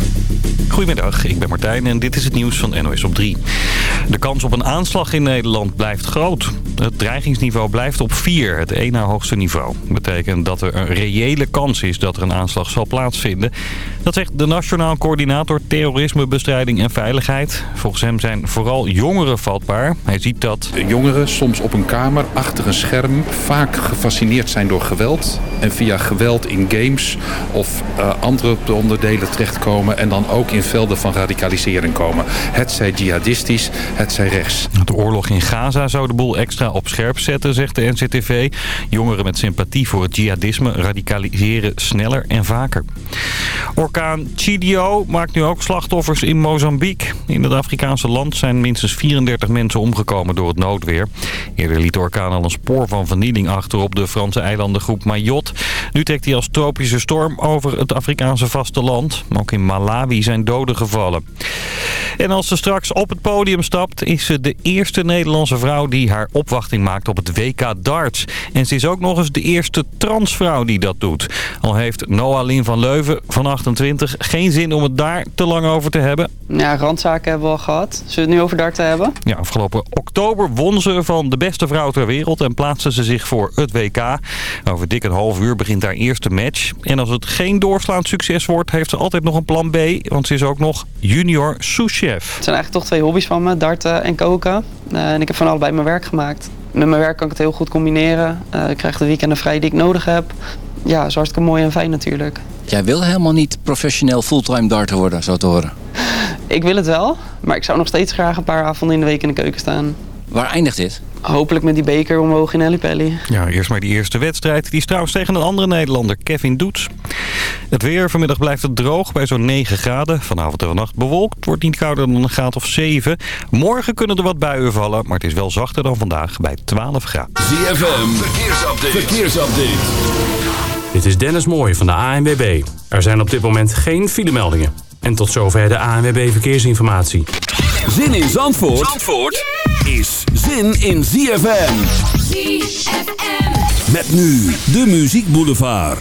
Yeah. Goedemiddag, ik ben Martijn en dit is het nieuws van NOS op 3. De kans op een aanslag in Nederland blijft groot. Het dreigingsniveau blijft op 4, het één na hoogste niveau. Dat betekent dat er een reële kans is dat er een aanslag zal plaatsvinden. Dat zegt de Nationaal Coördinator Terrorismebestrijding en Veiligheid. Volgens hem zijn vooral jongeren vatbaar. Hij ziet dat... Jongeren soms op een kamer, achter een scherm, vaak gefascineerd zijn door geweld. En via geweld in games of uh, andere onderdelen terechtkomen. En dan ook in velden van radicalisering komen. Het zij jihadistisch, het zij rechts. De oorlog in Gaza zou de boel extra op scherp zetten, zegt de NCTV. Jongeren met sympathie voor het jihadisme radicaliseren sneller en vaker. Orkaan Chidio maakt nu ook slachtoffers in Mozambique. In het Afrikaanse land zijn minstens 34 mensen omgekomen door het noodweer. Eerder liet de orkaan al een spoor van vernieling achter op de Franse eilandengroep Mayotte. Nu trekt hij als tropische storm over het Afrikaanse vasteland. Ook in Malawi zijn doden gevallen. En als ze straks op het podium stapt, is ze de eerste Nederlandse vrouw die haar opwachting maakt op het WK darts. En ze is ook nog eens de eerste transvrouw die dat doet. Al heeft Noah Lin van Leuven van 28 geen zin om het daar te lang over te hebben. Ja, randzaken hebben we al gehad. Zullen we het nu over darten hebben? Ja, afgelopen oktober won ze van de beste vrouw ter wereld en plaatste ze zich voor het WK. Over dik een half uur begint haar eerste match. En als het geen doorslaand succes wordt, heeft ze altijd nog een plan B. Want ze is ook nog junior souschef. Het zijn eigenlijk toch twee hobby's van me, darten en koken. Uh, en ik heb van allebei mijn werk gemaakt. Met mijn werk kan ik het heel goed combineren. Uh, ik krijg de weekenden vrij die ik nodig heb. Ja, zo hartstikke mooi en fijn natuurlijk. Jij wil helemaal niet professioneel fulltime darter worden, zo te horen? Ik wil het wel, maar ik zou nog steeds graag een paar avonden in de week in de keuken staan. Waar eindigt dit? Hopelijk met die beker omhoog in Ellipelli. Ja, eerst maar die eerste wedstrijd. Die is trouwens tegen een andere Nederlander, Kevin Doets. Het weer, vanmiddag blijft het droog bij zo'n 9 graden. Vanavond en vannacht bewolkt. Het wordt niet kouder dan een graad of 7. Morgen kunnen er wat buien vallen, maar het is wel zachter dan vandaag bij 12 graden. ZFM, verkeersupdate. verkeersupdate. Dit is Dennis Mooij van de ANWB. Er zijn op dit moment geen filemeldingen. En tot zover de ANWB Verkeersinformatie. Zin in Zandvoort, Zandvoort is zin in ZFM. ZFM. Met nu de Muziek Boulevard.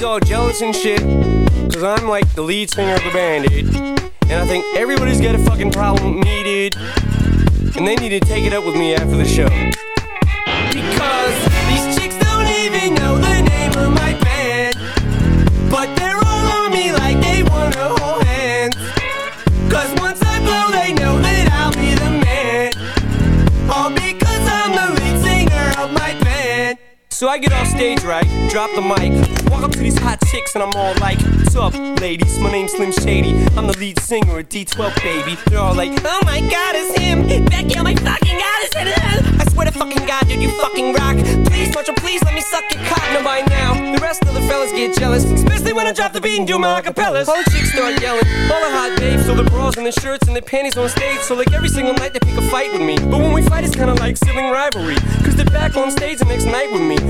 Everybody's all jealous and shit. Cause I'm like the lead singer of the band, dude. And I think everybody's got a fucking problem with me, dude. And they need to take it up with me after the show. Because these So I get off stage, right? Drop the mic. Walk up to these hot chicks and I'm all like, What's up, ladies? My name's Slim Shady. I'm the lead singer of D12, baby. They're all like, Oh my god, it's him. Becky, oh my fucking god, it's him. I swear to fucking god, dude, you fucking rock. Please, Marshall, please let me suck your cock. Now by now, the rest of the fellas get jealous. Especially when I drop the beat and do my acapellas. All the chicks start yelling. All the hot babes, all the bras and the shirts and the panties on stage. So like every single night they pick a fight with me. But when we fight, it's kinda like sibling rivalry. Cause they're back on stage the next night with me.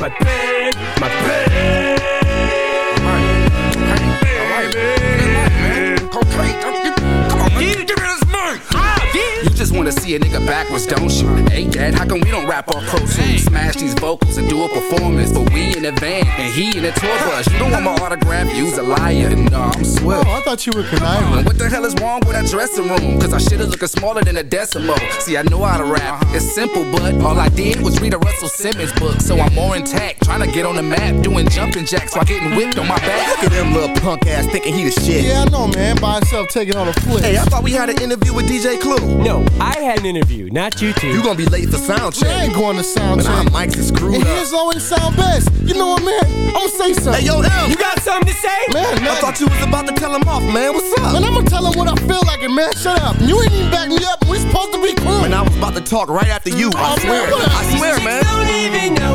my band, my. You just wanna see a nigga backwards, don't you? Hey, Dad, how come we don't rap off Pro? Smash these vocals and do a performance, in a van and he in a tour bus. You don't want my autograph, you's a liar. No, I'm swift. Oh, I thought you were conniving. What the hell is wrong with that dressing room? Cause I should've looking smaller than a decimal. See, I know how to rap. It's simple, but all I did was read a Russell Simmons book. So I'm more intact, trying to get on the map, doing jumping jacks while getting whipped on my back. Look at them little punk ass thinking he the shit. Yeah, I know, man. By himself taking on a flip. Hey, I thought we had an interview with DJ Clue. No, I had an interview, not you two. You gonna be late for sound check. I ain't going to sound But our check. mics is screwed And up. his always sound best. You know what, man? I'm gonna say something. Hey, yo, M. You got something to say? man, man. I thought you was about to tell him off, man. What's up? Man, I'm gonna tell him what I feel like, and man, shut up. You ain't even back me up. We supposed to be cool. Man, I was about to talk right after you. I Oh, man, swear. what? I swear, These man. don't even know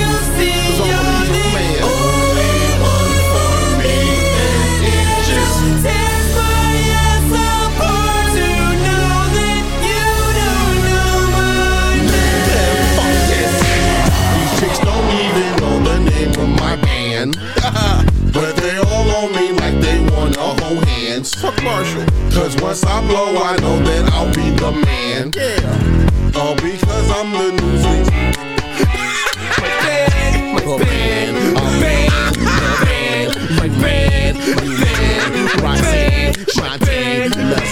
Cause once I blow, I know that I'll be the man. Yeah. All because I'm the newsies. my band, my band, my band, my band, my band, my band, Roxanne, Shantae, let's go. The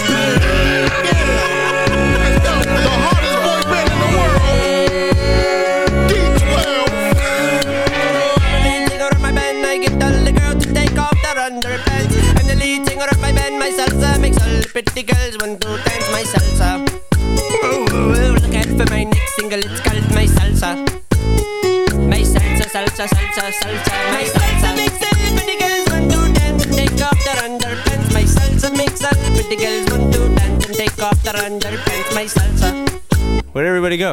Pretty girls want to dance my salsa. Ooh, ooh, look out for my next single, it's called my salsa. My salsa, salsa, salsa, salsa, my salsa makes all pretty girls want to dance and take off their underpants. My salsa makes all pretty girls want to dance and take off their underpants. My salsa. Where'd everybody go?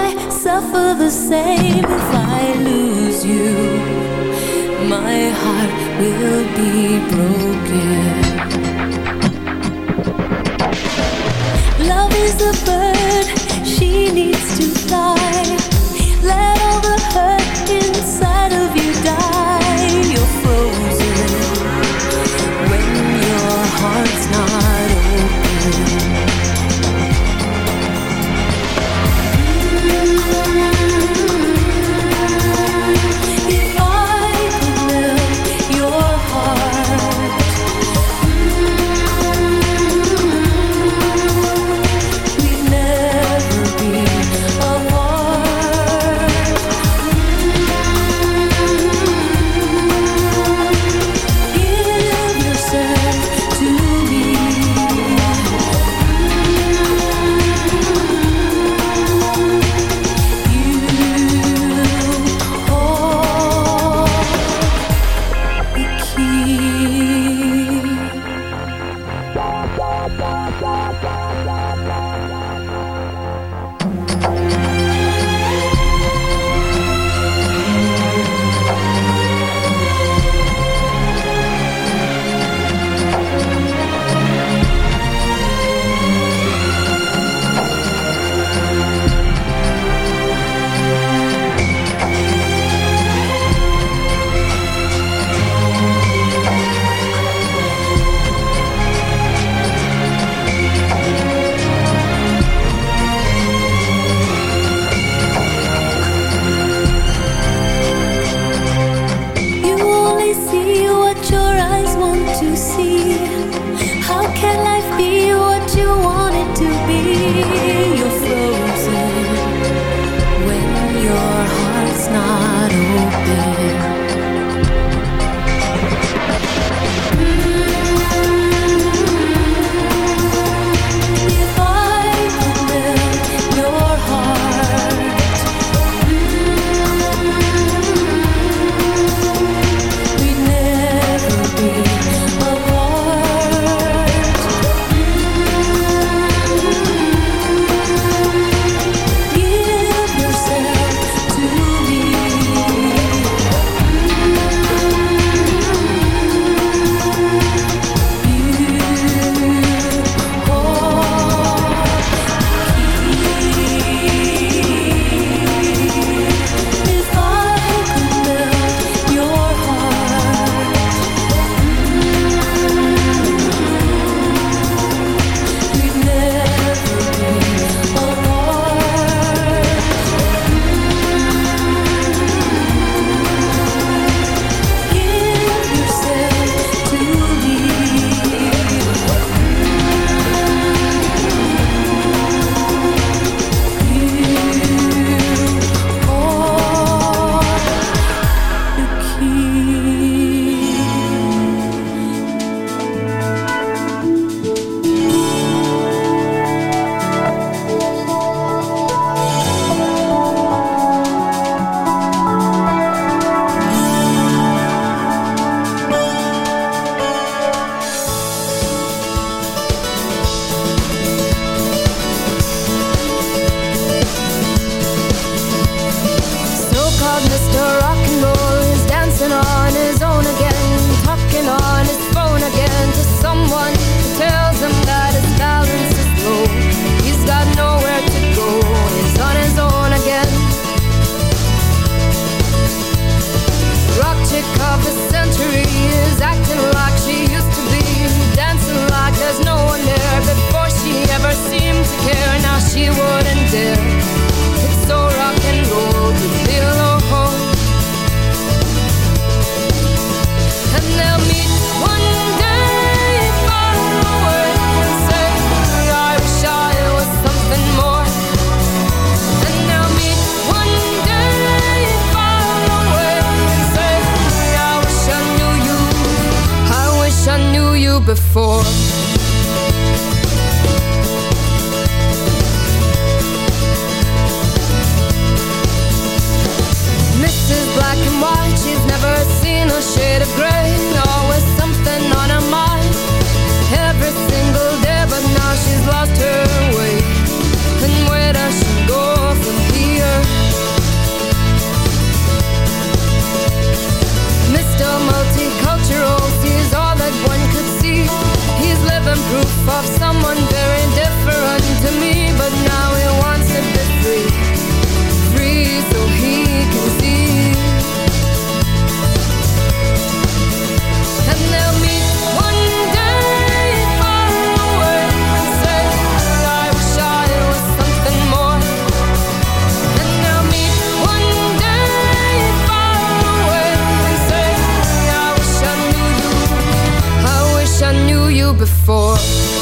I suffer the same if I lose you. My heart will be broken. Love is the burden still It's so rock and roll to feel a home And they'll meet one day far away and say I wish I was something more. And they'll meet one day far away and say I wish I knew you. I wish I knew you before. before.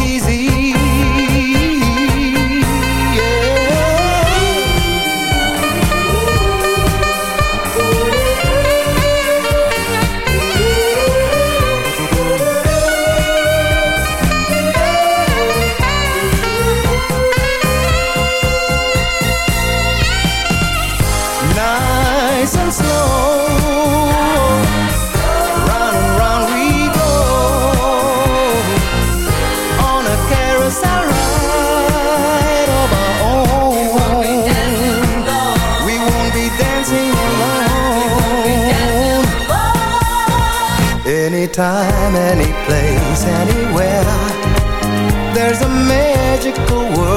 anytime, any place, anywhere. There's a magical world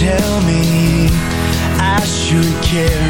tell me I should care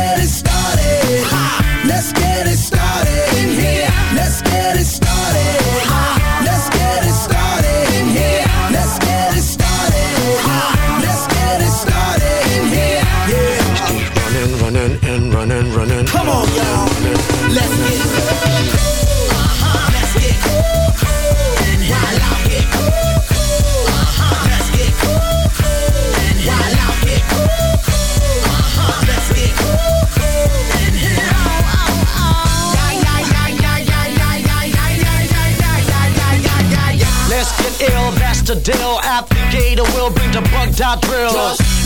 deal. Applicator will bring the bug dot drill.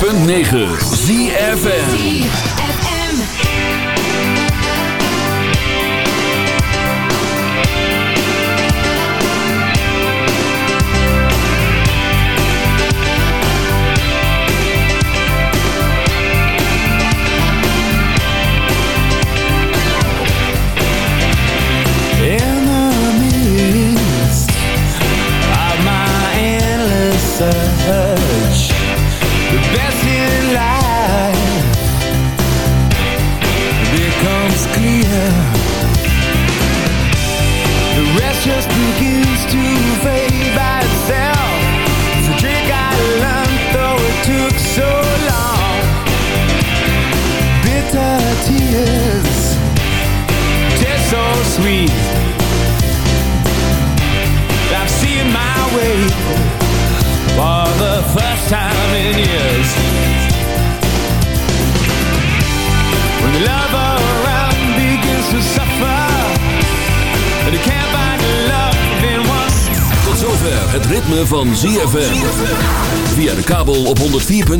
.9